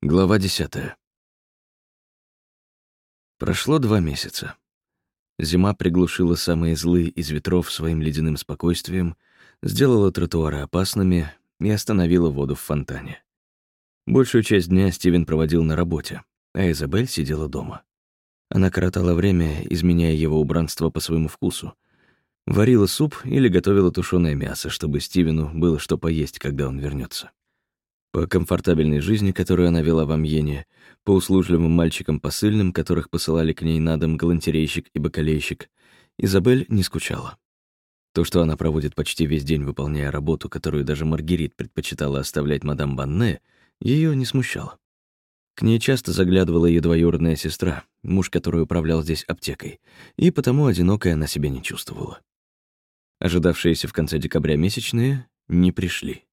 Глава десятая. Прошло два месяца. Зима приглушила самые злые из ветров своим ледяным спокойствием, сделала тротуары опасными и остановила воду в фонтане. Большую часть дня Стивен проводил на работе, а Изабель сидела дома. Она коротала время, изменяя его убранство по своему вкусу. Варила суп или готовила тушеное мясо, чтобы Стивену было что поесть, когда он вернется. По комфортабельной жизни, которую она вела в Амьене, по услужливым мальчикам посыльным, которых посылали к ней на дом галантерейщик и бакалейщик, Изабель не скучала. То, что она проводит почти весь день, выполняя работу, которую даже Маргерит предпочитала оставлять мадам Банне, ее не смущало. К ней часто заглядывала ее двоюродная сестра, муж которой управлял здесь аптекой, и потому одинокой она себя не чувствовала. Ожидавшиеся в конце декабря месячные не пришли.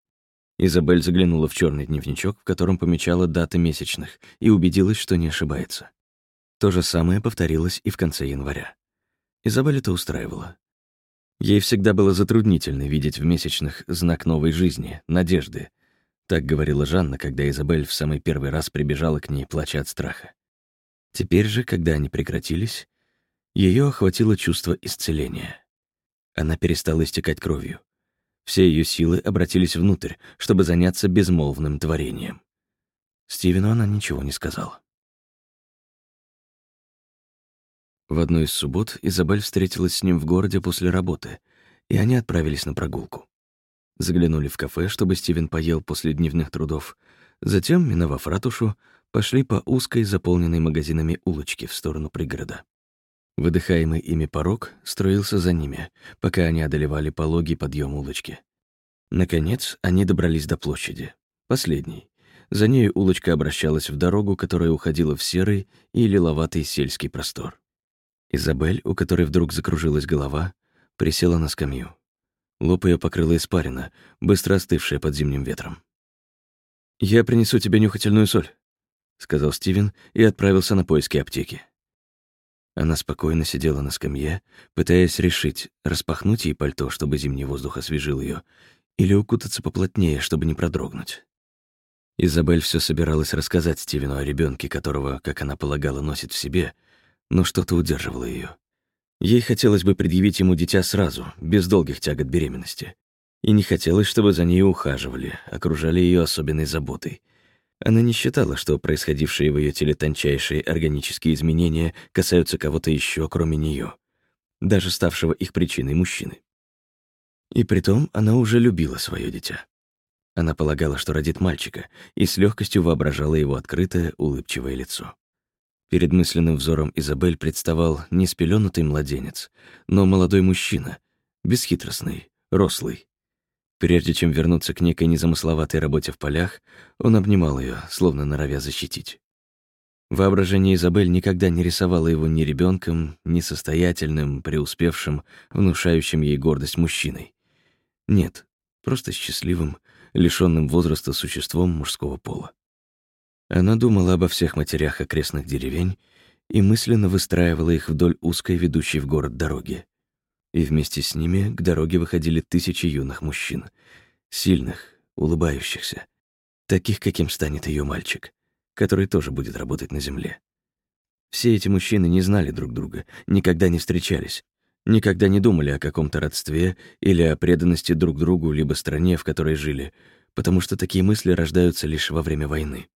Изабель заглянула в черный дневничок, в котором помечала даты месячных, и убедилась, что не ошибается. То же самое повторилось и в конце января. Изабель это устраивала. Ей всегда было затруднительно видеть в месячных знак новой жизни, надежды. Так говорила Жанна, когда Изабель в самый первый раз прибежала к ней, плача от страха. Теперь же, когда они прекратились, ее охватило чувство исцеления. Она перестала истекать кровью. Все ее силы обратились внутрь, чтобы заняться безмолвным творением. Стивену она ничего не сказала. В одну из суббот Изабель встретилась с ним в городе после работы, и они отправились на прогулку. Заглянули в кафе, чтобы Стивен поел после дневных трудов. Затем, миновав ратушу, пошли по узкой, заполненной магазинами улочке в сторону пригорода. Выдыхаемый ими порог строился за ними, пока они одолевали пологий подъем улочки. Наконец, они добрались до площади. Последней. За ней улочка обращалась в дорогу, которая уходила в серый и лиловатый сельский простор. Изабель, у которой вдруг закружилась голова, присела на скамью. Лоб ее покрыла испарина, быстро остывшая под зимним ветром. «Я принесу тебе нюхательную соль», — сказал Стивен и отправился на поиски аптеки. Она спокойно сидела на скамье, пытаясь решить, распахнуть ей пальто, чтобы зимний воздух освежил ее, или укутаться поплотнее, чтобы не продрогнуть. Изабель все собиралась рассказать Стивену о ребенке, которого, как она полагала, носит в себе, но что-то удерживало ее. Ей хотелось бы предъявить ему дитя сразу, без долгих тягот беременности. И не хотелось, чтобы за ней ухаживали, окружали ее особенной заботой — она не считала, что происходившие в ее теле тончайшие органические изменения касаются кого-то еще, кроме нее, даже ставшего их причиной мужчины. И притом она уже любила свое дитя. Она полагала, что родит мальчика, и с легкостью воображала его открытое, улыбчивое лицо. Перед мысленным взором Изабель представал не спеленутый младенец, но молодой мужчина, бесхитростный, рослый, Прежде чем вернуться к некой незамысловатой работе в полях, он обнимал ее, словно норовя защитить. Воображение Изабель никогда не рисовало его ни ребенком, ни состоятельным, преуспевшим, внушающим ей гордость мужчиной. Нет, просто счастливым, лишенным возраста существом мужского пола. Она думала обо всех матерях окрестных деревень и мысленно выстраивала их вдоль узкой ведущей в город дороги и вместе с ними к дороге выходили тысячи юных мужчин, сильных, улыбающихся, таких, каким станет ее мальчик, который тоже будет работать на земле. Все эти мужчины не знали друг друга, никогда не встречались, никогда не думали о каком-то родстве или о преданности друг другу либо стране, в которой жили, потому что такие мысли рождаются лишь во время войны.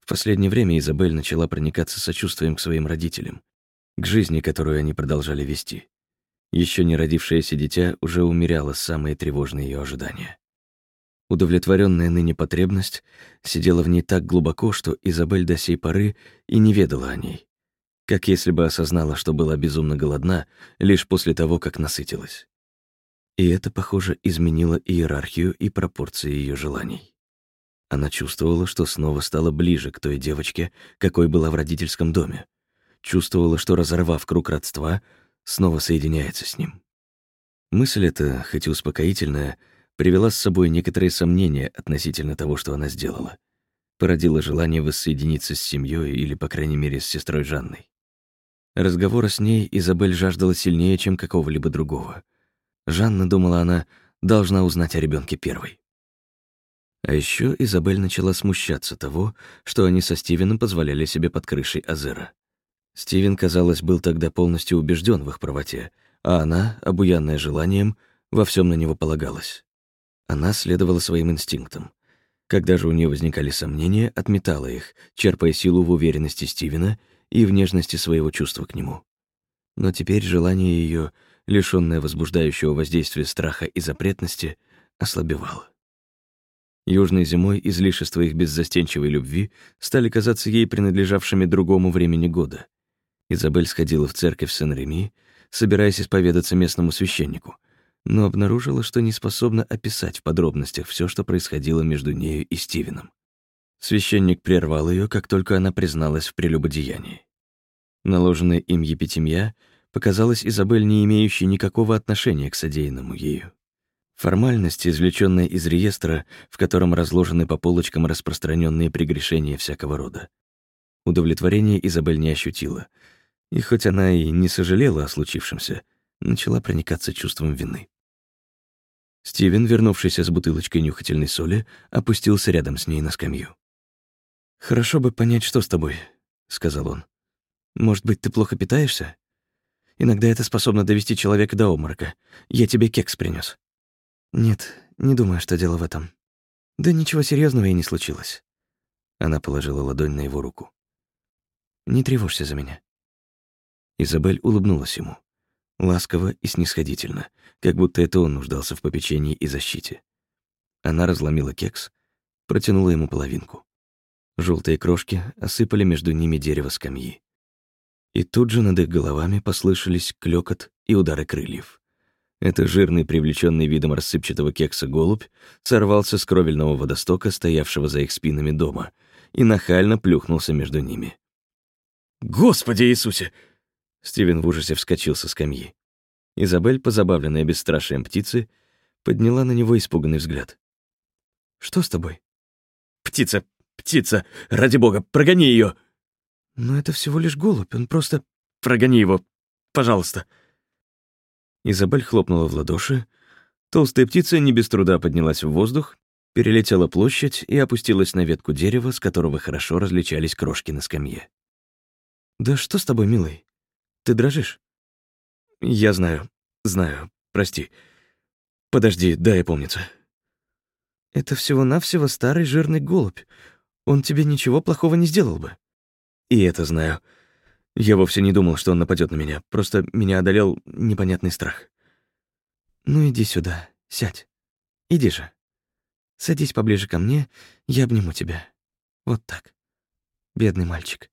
В последнее время Изабель начала проникаться сочувствием к своим родителям, к жизни, которую они продолжали вести. Еще не родившееся дитя уже умеряло самые тревожные ее ожидания. Удовлетворенная ныне потребность сидела в ней так глубоко, что Изабель до сей поры и не ведала о ней, как если бы осознала, что была безумно голодна лишь после того, как насытилась. И это, похоже, изменило иерархию и пропорции ее желаний. Она чувствовала, что снова стала ближе к той девочке, какой была в родительском доме. Чувствовала, что, разорвав круг родства, снова соединяется с ним. Мысль эта, хоть и успокоительная, привела с собой некоторые сомнения относительно того, что она сделала. Породила желание воссоединиться с семьей или, по крайней мере, с сестрой Жанной. Разговора с ней Изабель жаждала сильнее, чем какого-либо другого. Жанна, думала она, должна узнать о ребенке первой. А еще Изабель начала смущаться того, что они со Стивеном позволяли себе под крышей Азера. Стивен, казалось, был тогда полностью убежден в их правоте, а она, обуянная желанием, во всем на него полагалась. Она следовала своим инстинктам. Когда же у нее возникали сомнения, отметала их, черпая силу в уверенности Стивена и в нежности своего чувства к нему. Но теперь желание ее, лишённое возбуждающего воздействия страха и запретности, ослабевало. Южной зимой излишества их беззастенчивой любви стали казаться ей принадлежавшими другому времени года. Изабель сходила в церковь Сен-Реми, собираясь исповедаться местному священнику, но обнаружила, что не способна описать в подробностях все, что происходило между нею и Стивеном. Священник прервал ее, как только она призналась в прелюбодеянии. Наложенная им епитемья показалась Изабель не имеющей никакого отношения к содеянному ею. Формальность, извлеченная из реестра, в котором разложены по полочкам распространенные прегрешения всякого рода. Удовлетворение Изабель не ощутила, и хоть она и не сожалела о случившемся, начала проникаться чувством вины. Стивен, вернувшийся с бутылочкой нюхательной соли, опустился рядом с ней на скамью. «Хорошо бы понять, что с тобой», — сказал он. «Может быть, ты плохо питаешься? Иногда это способно довести человека до обморока. Я тебе кекс принес. «Нет, не думаю, что дело в этом. Да ничего серьезного и не случилось». Она положила ладонь на его руку. «Не тревожься за меня». Изабель улыбнулась ему. Ласково и снисходительно, как будто это он нуждался в попечении и защите. Она разломила кекс, протянула ему половинку. Желтые крошки осыпали между ними дерево скамьи. И тут же над их головами послышались клёкот и удары крыльев. Это жирный, привлеченный видом рассыпчатого кекса голубь сорвался с кровельного водостока, стоявшего за их спинами дома, и нахально плюхнулся между ними. «Господи Иисусе!» Стивен в ужасе вскочил со скамьи. Изабель, позабавленная бесстрашием птицы, подняла на него испуганный взгляд. «Что с тобой?» «Птица! Птица! Ради бога, прогони ее! «Но это всего лишь голубь, он просто...» «Прогони его, пожалуйста!» Изабель хлопнула в ладоши. Толстая птица не без труда поднялась в воздух, перелетела площадь и опустилась на ветку дерева, с которого хорошо различались крошки на скамье. «Да что с тобой, милый? Ты дрожишь?» «Я знаю, знаю, прости. Подожди, дай помниться». «Это всего-навсего старый жирный голубь. Он тебе ничего плохого не сделал бы». «И это знаю. Я вовсе не думал, что он нападет на меня. Просто меня одолел непонятный страх. Ну иди сюда, сядь. Иди же. Садись поближе ко мне, я обниму тебя. Вот так. Бедный мальчик.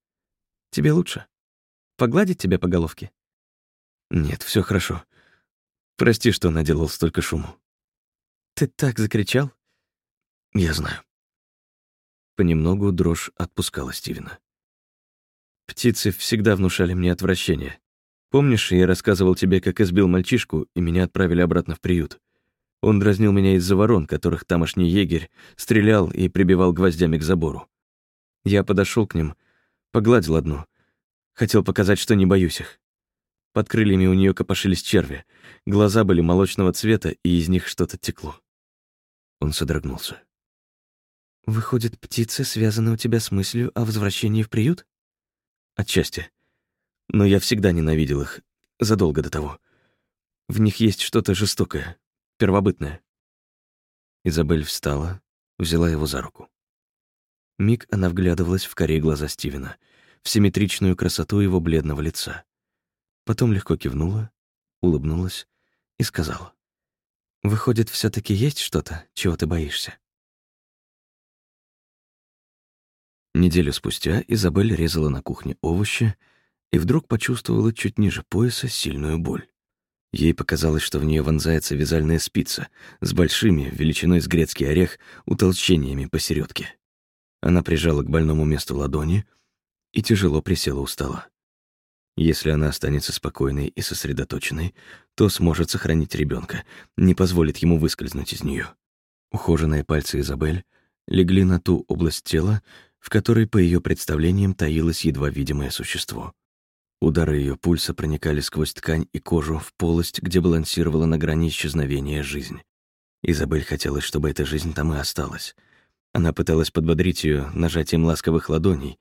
Тебе лучше? Погладить тебя по головке? Нет, все хорошо. Прости, что наделал столько шуму. Ты так закричал? Я знаю. Понемногу дрожь отпускала Стивена. Птицы всегда внушали мне отвращение. Помнишь, я рассказывал тебе, как избил мальчишку, и меня отправили обратно в приют? Он дразнил меня из-за ворон, которых тамошний егерь стрелял и прибивал гвоздями к забору. Я подошел к ним, погладил одну. Хотел показать, что не боюсь их. Под крыльями у нее копошились черви. Глаза были молочного цвета, и из них что-то текло. Он содрогнулся. «Выходит, птицы связаны у тебя с мыслью о возвращении в приют?» Отчасти. Но я всегда ненавидел их, задолго до того. В них есть что-то жестокое, первобытное. Изабель встала, взяла его за руку. Миг она вглядывалась в коре глаза Стивена, в симметричную красоту его бледного лица. Потом легко кивнула, улыбнулась и сказала. «Выходит, все таки есть что-то, чего ты боишься?» Неделю спустя Изабель резала на кухне овощи и вдруг почувствовала чуть ниже пояса сильную боль. Ей показалось, что в нее вонзается вязальная спица с большими, величиной с грецкий орех, утолщениями посередке. Она прижала к больному месту ладони и тяжело присела у стола. Если она останется спокойной и сосредоточенной, то сможет сохранить ребенка, не позволит ему выскользнуть из нее. Ухоженные пальцы Изабель легли на ту область тела, в которой, по ее представлениям, таилось едва видимое существо. Удары ее пульса проникали сквозь ткань и кожу в полость, где балансировала на грани исчезновения жизнь. Изабель хотелось, чтобы эта жизнь там и осталась, Она пыталась подбодрить ее нажатием ласковых ладоней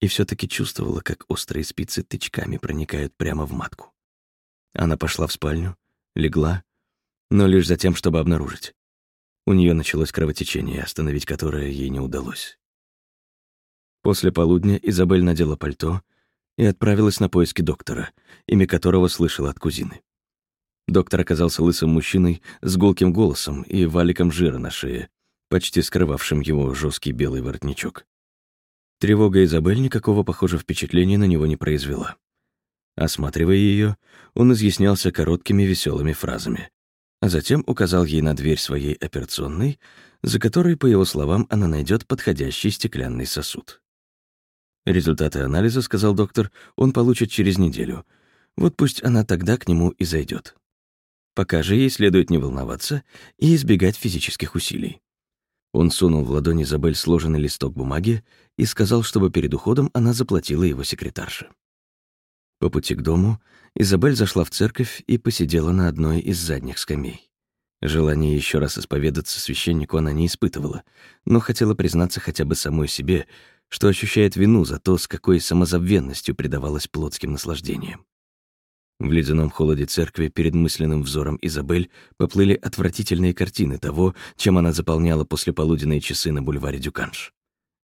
и все таки чувствовала, как острые спицы тычками проникают прямо в матку. Она пошла в спальню, легла, но лишь за тем, чтобы обнаружить. У нее началось кровотечение, остановить которое ей не удалось. После полудня Изабель надела пальто и отправилась на поиски доктора, имя которого слышала от кузины. Доктор оказался лысым мужчиной с гулким голосом и валиком жира на шее, почти скрывавшим его жесткий белый воротничок. Тревога Изабель никакого, похоже, впечатления на него не произвела. Осматривая ее, он изъяснялся короткими веселыми фразами, а затем указал ей на дверь своей операционной, за которой, по его словам, она найдет подходящий стеклянный сосуд. Результаты анализа, сказал доктор, он получит через неделю. Вот пусть она тогда к нему и зайдет. Пока же ей следует не волноваться и избегать физических усилий. Он сунул в ладони Изабель сложенный листок бумаги и сказал, чтобы перед уходом она заплатила его секретарше. По пути к дому Изабель зашла в церковь и посидела на одной из задних скамей. Желание еще раз исповедаться священнику она не испытывала, но хотела признаться хотя бы самой себе, что ощущает вину за то, с какой самозабвенностью предавалась плотским наслаждениям. В ледяном холоде церкви перед мысленным взором Изабель поплыли отвратительные картины того, чем она заполняла послеполуденные часы на бульваре Дюканш.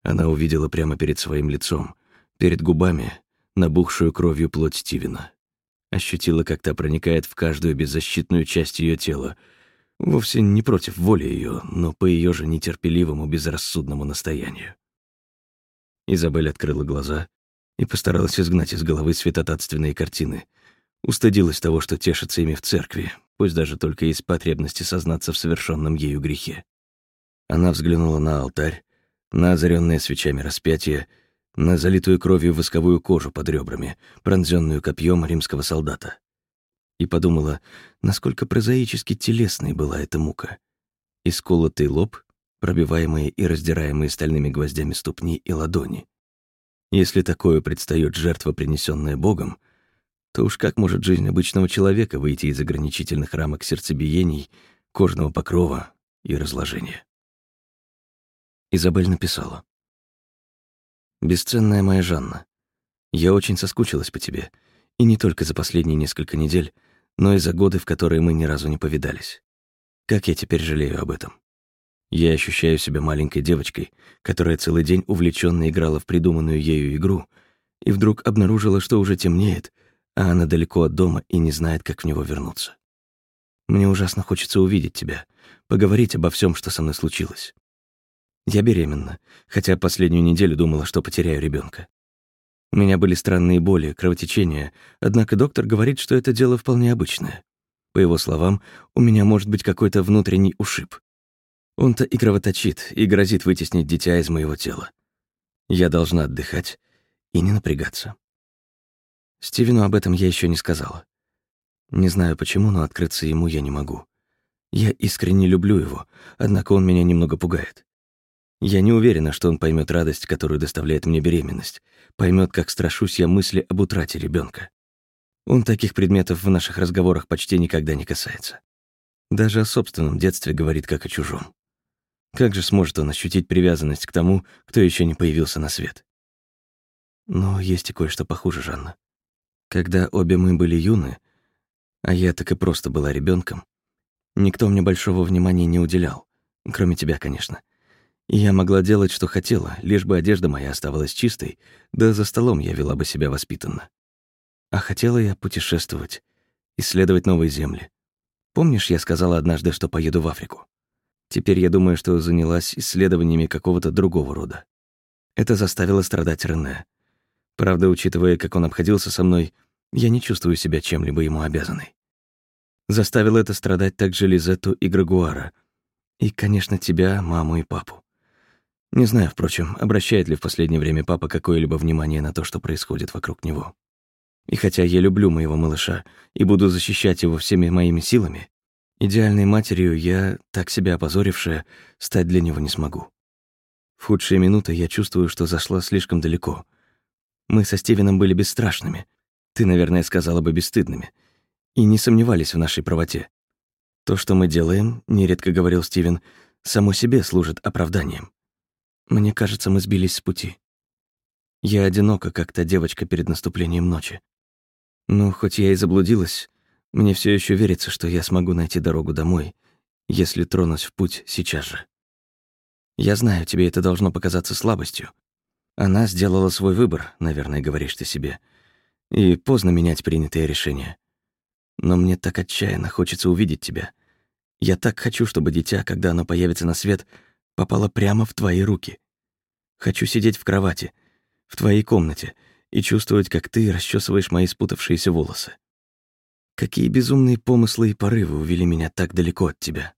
Она увидела прямо перед своим лицом, перед губами, набухшую кровью плоть Стивена. Ощутила, как та проникает в каждую беззащитную часть ее тела, вовсе не против воли ее, но по ее же нетерпеливому, безрассудному настоянию. Изабель открыла глаза и постаралась изгнать из головы святотатственные картины. Устыдилась того, что тешится ими в церкви, пусть даже только из потребности сознаться в совершенном ею грехе. Она взглянула на алтарь, на озаренное свечами распятие, на залитую кровью восковую кожу под ребрами, пронзенную копьем римского солдата. И подумала, насколько прозаически телесной была эта мука. Исколотый лоб, пробиваемые и раздираемые стальными гвоздями ступни и ладони. Если такое предстает жертва, принесенная Богом, то уж как может жизнь обычного человека выйти из ограничительных рамок сердцебиений, кожного покрова и разложения? Изабель написала. «Бесценная моя Жанна, я очень соскучилась по тебе, и не только за последние несколько недель, но и за годы, в которые мы ни разу не повидались. Как я теперь жалею об этом. Я ощущаю себя маленькой девочкой, которая целый день увлеченно играла в придуманную ею игру, и вдруг обнаружила, что уже темнеет, а она далеко от дома и не знает, как в него вернуться. Мне ужасно хочется увидеть тебя, поговорить обо всем, что со мной случилось. Я беременна, хотя последнюю неделю думала, что потеряю ребенка. У меня были странные боли, кровотечения, однако доктор говорит, что это дело вполне обычное. По его словам, у меня может быть какой-то внутренний ушиб. Он-то и кровоточит, и грозит вытеснить дитя из моего тела. Я должна отдыхать и не напрягаться. Стивену об этом я еще не сказала. Не знаю почему, но открыться ему я не могу. Я искренне люблю его, однако он меня немного пугает. Я не уверена, что он поймет радость, которую доставляет мне беременность, поймет, как страшусь я мысли об утрате ребенка. Он таких предметов в наших разговорах почти никогда не касается. Даже о собственном детстве говорит как о чужом. Как же сможет он ощутить привязанность к тому, кто еще не появился на свет? Но есть и кое-что похуже, Жанна. Когда обе мы были юны, а я так и просто была ребенком, никто мне большого внимания не уделял, кроме тебя, конечно. Я могла делать, что хотела, лишь бы одежда моя оставалась чистой, да за столом я вела бы себя воспитанно. А хотела я путешествовать, исследовать новые земли. Помнишь, я сказала однажды, что поеду в Африку? Теперь я думаю, что занялась исследованиями какого-то другого рода. Это заставило страдать Рене. Правда, учитывая, как он обходился со мной, я не чувствую себя чем-либо ему обязанной. Заставило это страдать также Лизетту и Грагуара. И, конечно, тебя, маму и папу. Не знаю, впрочем, обращает ли в последнее время папа какое-либо внимание на то, что происходит вокруг него. И хотя я люблю моего малыша и буду защищать его всеми моими силами, Идеальной матерью я, так себя опозорившая, стать для него не смогу. В худшие минуты я чувствую, что зашла слишком далеко. Мы со Стивеном были бесстрашными, ты, наверное, сказала бы бесстыдными, и не сомневались в нашей правоте. То, что мы делаем, нередко говорил Стивен, само себе служит оправданием. Мне кажется, мы сбились с пути. Я одинока, как та девочка перед наступлением ночи. Но хоть я и заблудилась, мне все еще верится, что я смогу найти дорогу домой, если тронусь в путь сейчас же. Я знаю, тебе это должно показаться слабостью. Она сделала свой выбор, наверное, говоришь ты себе. И поздно менять принятое решение. Но мне так отчаянно хочется увидеть тебя. Я так хочу, чтобы дитя, когда оно появится на свет, попало прямо в твои руки. Хочу сидеть в кровати, в твоей комнате, и чувствовать, как ты расчесываешь мои спутавшиеся волосы. Какие безумные помыслы и порывы увели меня так далеко от тебя.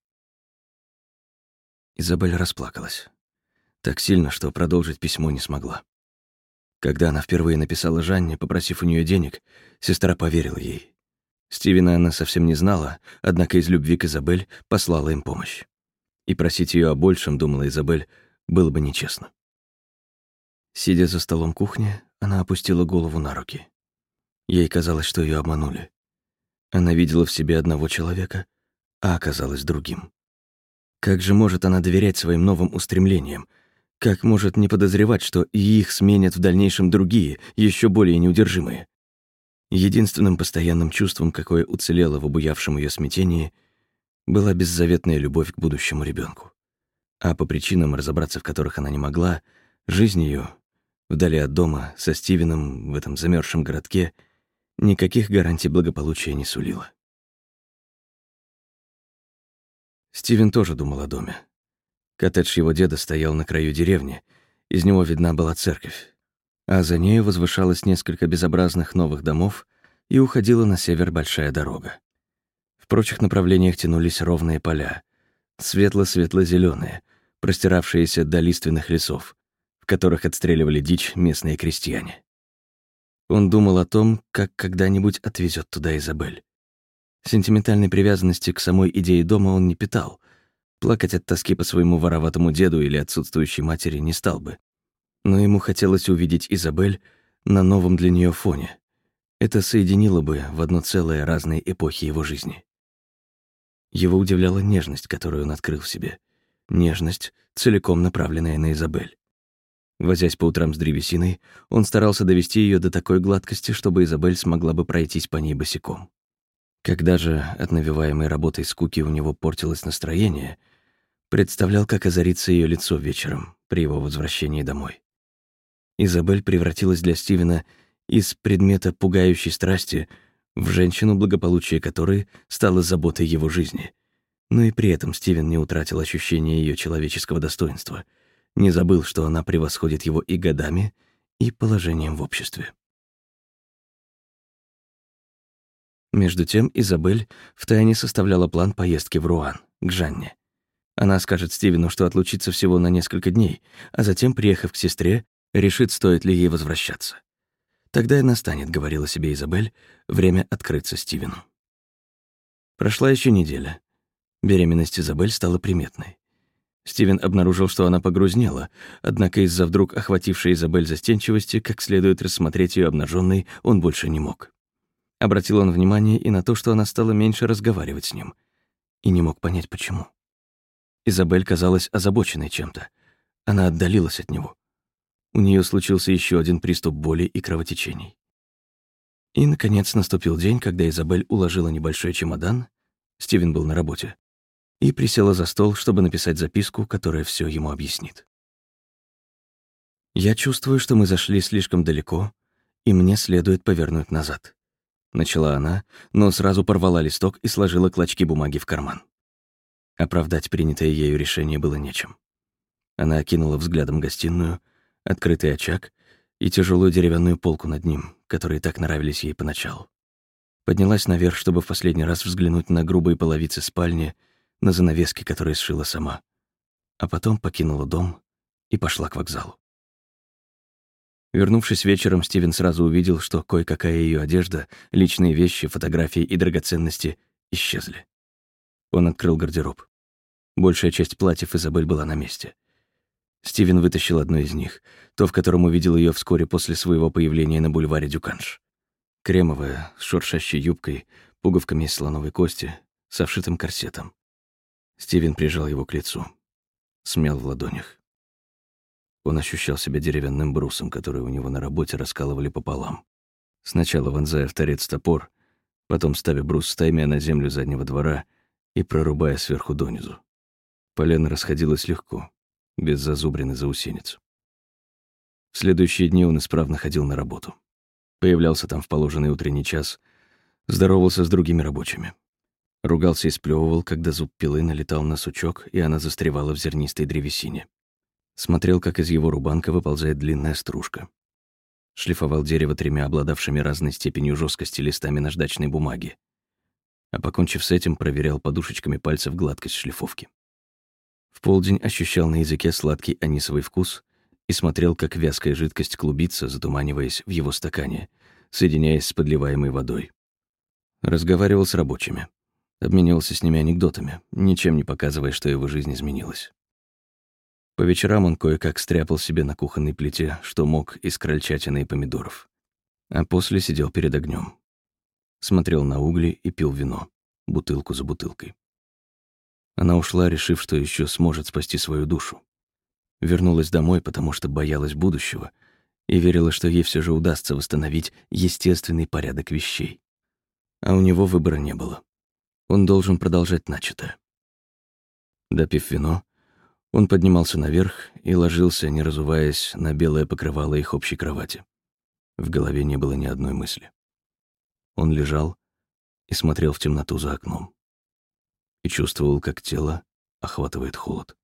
Изабель расплакалась. Так сильно, что продолжить письмо не смогла. Когда она впервые написала Жанне, попросив у нее денег, сестра поверила ей. Стивена она совсем не знала, однако из любви к Изабель послала им помощь. И просить ее о большем, думала Изабель, было бы нечестно. Сидя за столом кухни, она опустила голову на руки. Ей казалось, что ее обманули. Она видела в себе одного человека, а оказалась другим. Как же может она доверять своим новым устремлениям? Как может не подозревать, что и их сменят в дальнейшем другие, еще более неудержимые? Единственным постоянным чувством, какое уцелело в обуявшем ее смятении, была беззаветная любовь к будущему ребенку. А по причинам, разобраться в которых она не могла, жизнь ее, вдали от дома, со Стивеном в этом замерзшем городке, никаких гарантий благополучия не сулила. Стивен тоже думал о доме. Коттедж его деда стоял на краю деревни, из него видна была церковь, а за нею возвышалось несколько безобразных новых домов и уходила на север большая дорога. В прочих направлениях тянулись ровные поля, светло-светло зеленые простиравшиеся до лиственных лесов, в которых отстреливали дичь местные крестьяне. Он думал о том, как когда-нибудь отвезет туда Изабель. Сентиментальной привязанности к самой идее дома он не питал. Плакать от тоски по своему вороватому деду или отсутствующей матери не стал бы. Но ему хотелось увидеть Изабель на новом для нее фоне. Это соединило бы в одно целое разные эпохи его жизни. Его удивляла нежность, которую он открыл в себе. Нежность, целиком направленная на Изабель. Возясь по утрам с древесиной, он старался довести ее до такой гладкости, чтобы Изабель смогла бы пройтись по ней босиком. Когда же от навиваемой работой скуки у него портилось настроение, представлял, как озарится ее лицо вечером при его возвращении домой. Изабель превратилась для Стивена из предмета пугающей страсти в женщину, благополучие которой стало заботой его жизни. Но и при этом Стивен не утратил ощущения ее человеческого достоинства, не забыл, что она превосходит его и годами, и положением в обществе. Между тем Изабель втайне составляла план поездки в Руан, к Жанне. Она скажет Стивену, что отлучится всего на несколько дней, а затем, приехав к сестре, решит, стоит ли ей возвращаться. Тогда и настанет, говорила себе Изабель, время открыться Стивену. Прошла еще неделя. Беременность Изабель стала приметной. Стивен обнаружил, что она погрузнела, однако из-за вдруг охватившей Изабель застенчивости, как следует рассмотреть ее обнаженной, он больше не мог. Обратил он внимание и на то, что она стала меньше разговаривать с ним. И не мог понять, почему. Изабель казалась озабоченной чем-то. Она отдалилась от него. У нее случился еще один приступ боли и кровотечений. И, наконец, наступил день, когда Изабель уложила небольшой чемодан, Стивен был на работе, и присела за стол, чтобы написать записку, которая все ему объяснит. «Я чувствую, что мы зашли слишком далеко, и мне следует повернуть назад. Начала она, но сразу порвала листок и сложила клочки бумаги в карман. Оправдать принятое ею решение было нечем. Она окинула взглядом гостиную, открытый очаг и тяжелую деревянную полку над ним, которые так нравились ей поначалу. Поднялась наверх, чтобы в последний раз взглянуть на грубые половицы спальни, на занавески, которые сшила сама. А потом покинула дом и пошла к вокзалу. Вернувшись вечером, Стивен сразу увидел, что кое-какая ее одежда, личные вещи, фотографии и драгоценности исчезли. Он открыл гардероб. Большая часть платьев Изабель была на месте. Стивен вытащил одно из них, то, в котором увидел ее вскоре после своего появления на бульваре Дюканш. Кремовая, с шуршащей юбкой, пуговками из слоновой кости, со вшитым корсетом. Стивен прижал его к лицу. Смял в ладонях. Он ощущал себя деревянным брусом, который у него на работе раскалывали пополам. Сначала вонзая в торец топор, потом ставя брус стаймя на землю заднего двора и прорубая сверху донизу. Полено расходилось легко, без зазубрины заусенец. В следующие дни он исправно ходил на работу. Появлялся там в положенный утренний час, здоровался с другими рабочими. Ругался и сплёвывал, когда зуб пилы налетал на сучок, и она застревала в зернистой древесине. Смотрел, как из его рубанка выползает длинная стружка. Шлифовал дерево тремя обладавшими разной степенью жесткости листами наждачной бумаги. А покончив с этим, проверял подушечками пальцев гладкость шлифовки. В полдень ощущал на языке сладкий анисовый вкус и смотрел, как вязкая жидкость клубится, затуманиваясь в его стакане, соединяясь с подливаемой водой. Разговаривал с рабочими. Обменивался с ними анекдотами, ничем не показывая, что его жизнь изменилась. По вечерам он кое-как стряпал себе на кухонной плите, что мог, из крольчатины и помидоров. А после сидел перед огнем, Смотрел на угли и пил вино, бутылку за бутылкой. Она ушла, решив, что еще сможет спасти свою душу. Вернулась домой, потому что боялась будущего и верила, что ей все же удастся восстановить естественный порядок вещей. А у него выбора не было. Он должен продолжать начатое. Допив вино, он поднимался наверх и ложился, не разуваясь, на белое покрывало их общей кровати. В голове не было ни одной мысли. Он лежал и смотрел в темноту за окном. И чувствовал, как тело охватывает холод.